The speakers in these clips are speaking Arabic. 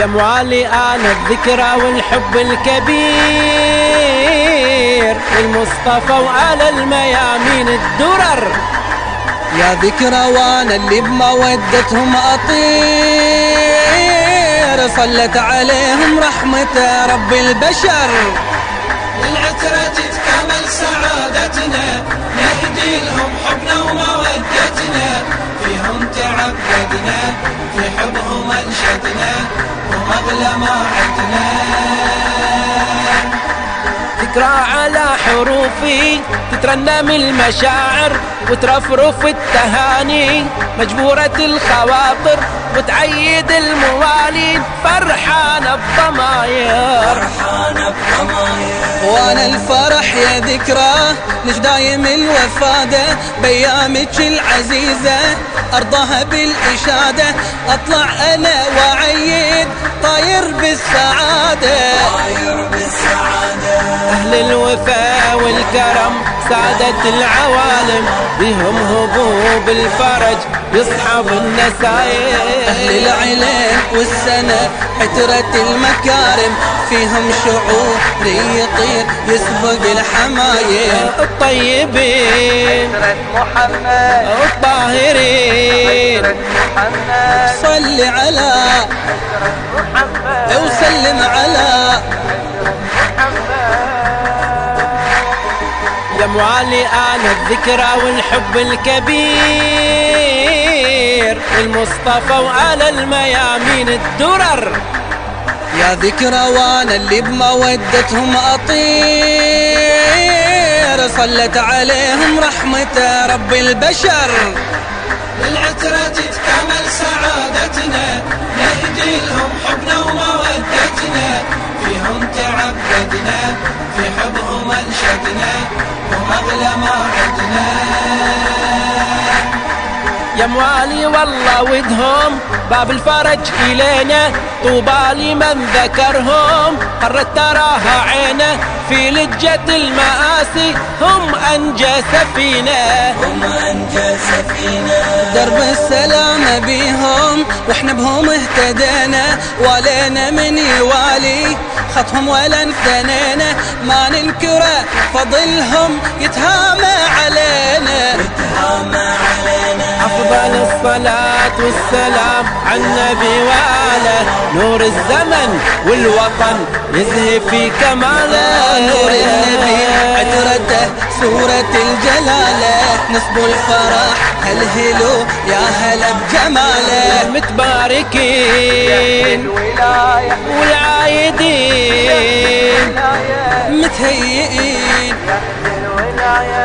يا موالي أنا الذكرى والحب الكبير المصطفى وعلى الميامين الدرر. يا ذكرى وأنا اللي بمودتهم أطير صلت عليهم رحمة رب البشر. للعترة تتكمل سعادتنا نهدي لهم حبنا ومودتنا فيهم تعبدنا في حبهم أنشدنا. وأغلى ما عدنا ذكرى على حروفي تترنم المشاعر وترفرف التهاني. مجبورة الخواطر وتعيد المواليد فرحانة بضماير وأنا الفرح يا ذكرى ليش دايم الوفادة؟ بيامك العزيزة أرضاها بالإشادة. أطلع أنا وأعيد طاير بالسعادة. طاير بالسعادة. أهل الوفاء والكرم سادة العوالم بهم هبوب الفرج يصحب النسايم أهل العلم والسنة عترة المكارم فيهم شعور يطير يسبق الحمايم. الطيبين محمد. الطاهرين. صل على وسلم على أنا الذكرى والحب الكبير المصطفى وعلى الميامين الدرر. يا ذكرى وأنا اللي بمودتهم أطير صلت عليهم رحمة رب البشر. للعترة يا موالي والله ودهم باب الفرج إلينا طوبى لمن ذكرهم. قرت تراها عينه في لجة المآسي هم أنجى سفينة هم أنجى سفينة درب السلام بيهم وإحنا بهم اهتدينا. ولينا من يوالي خطهم ولا انثنينا. ما ننكره فضلهم يتهامى علينا. يتهامى علينا. أفضل الصلاة والسلام على النبي وآله نور الزمن والوطن. يزهي في كماله. نور النبي عترته سورة الجلالة. نصب الفرح هلهلوا يا هلا بجماله. المتباركين والعايدين. متهيئين.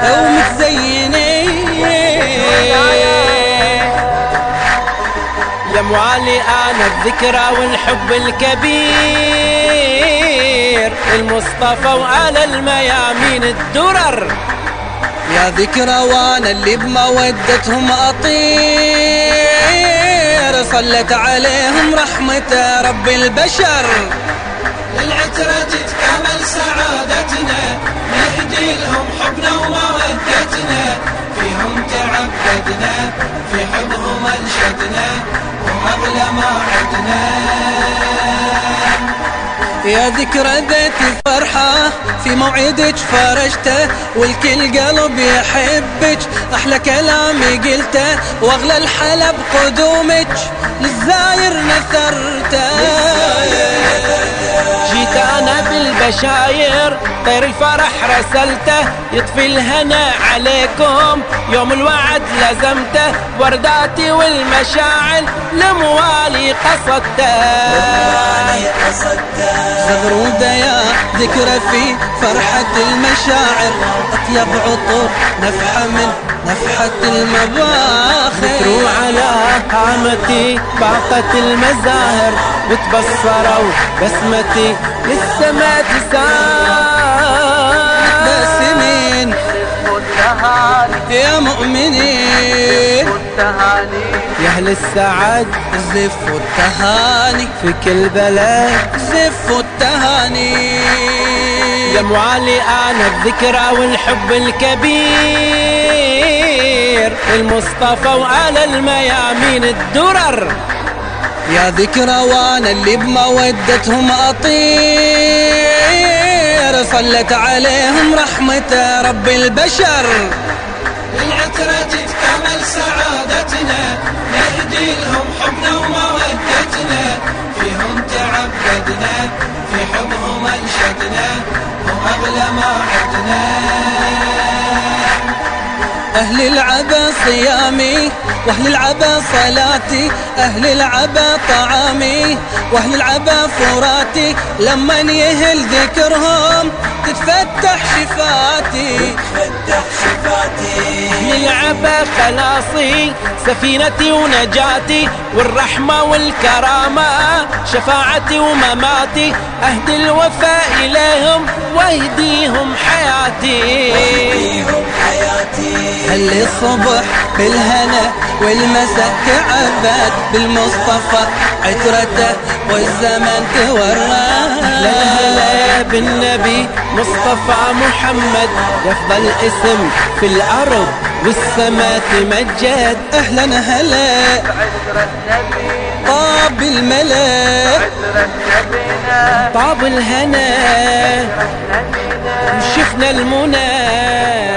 أو متزينين. يا موالي أنا الذكرى والحب الكبير. المصطفى وعلى الميامين الدرر. يا ذكرى وأنا اللي بمودتهم أطير. صلت عليهم رحمة رب البشر. للعترة تتكمل سعادتنا. نهدي لهم حبنا ومودتنا. فيهم تعبدنا في حبهم أنشدنا وأغلى ما عدنا يا ذكرى ذات الفرحة في موعدك فرجته والكل قلب يحبك. أحلى كلامي قلته وأغلى الحلب قدومك. للزاير نثرته. جيت أنا بالبشاير طير الفرح رسلته يطفي الهنا عليكم. يوم الوعد لزمته ورداتي والمشاعل لموالي قصدته. زغرودة يا ذكرى في فرحة المشاعر. أطيب عطور نفحة من نفحة المباخر. ذكروا على قامتي باقة المزاهر. وتبصروا بسمتي للسما تسار باسمين يا مؤمنين. يا أهل السعد زفوا التهاني. في كل بلد زفوا التهاني. يا موالي أنا الذكرى والحب الكبير. المصطفى وعلى الميامين الدرر. يا ذكروان اللي بمودتهم أطير. صلت عليهم رحمة رب البشر. للعترة تتكمل سعادتنا نهدي لهم حبنا ومودتنا. فيهم تعبدنا في حبهم أنشدنا هم أغلى ما عدنا أهل العبا صيامي وأهل العبا صلاتي أهل العبا طعامي وأهل العبا فراتي لما يهل ذكرهم تتفتح شفاتي. تتفتح شفاتي. للعبا خلاصي سفينتي ونجاتي والرحمة والكرامة شفاعتي ومماتي أهدي الوفاء إليهم واهديهم حياتي. خلي الصبح بالهنا والمساء تعبد بالمصطفى عترته والزمن تورى هلا بالنبي مصطفى محمد يفضل اسم في الأرض والسماء تمجد أهلا هلا. طاب الملا طاب الهنا. وشفنا المنى.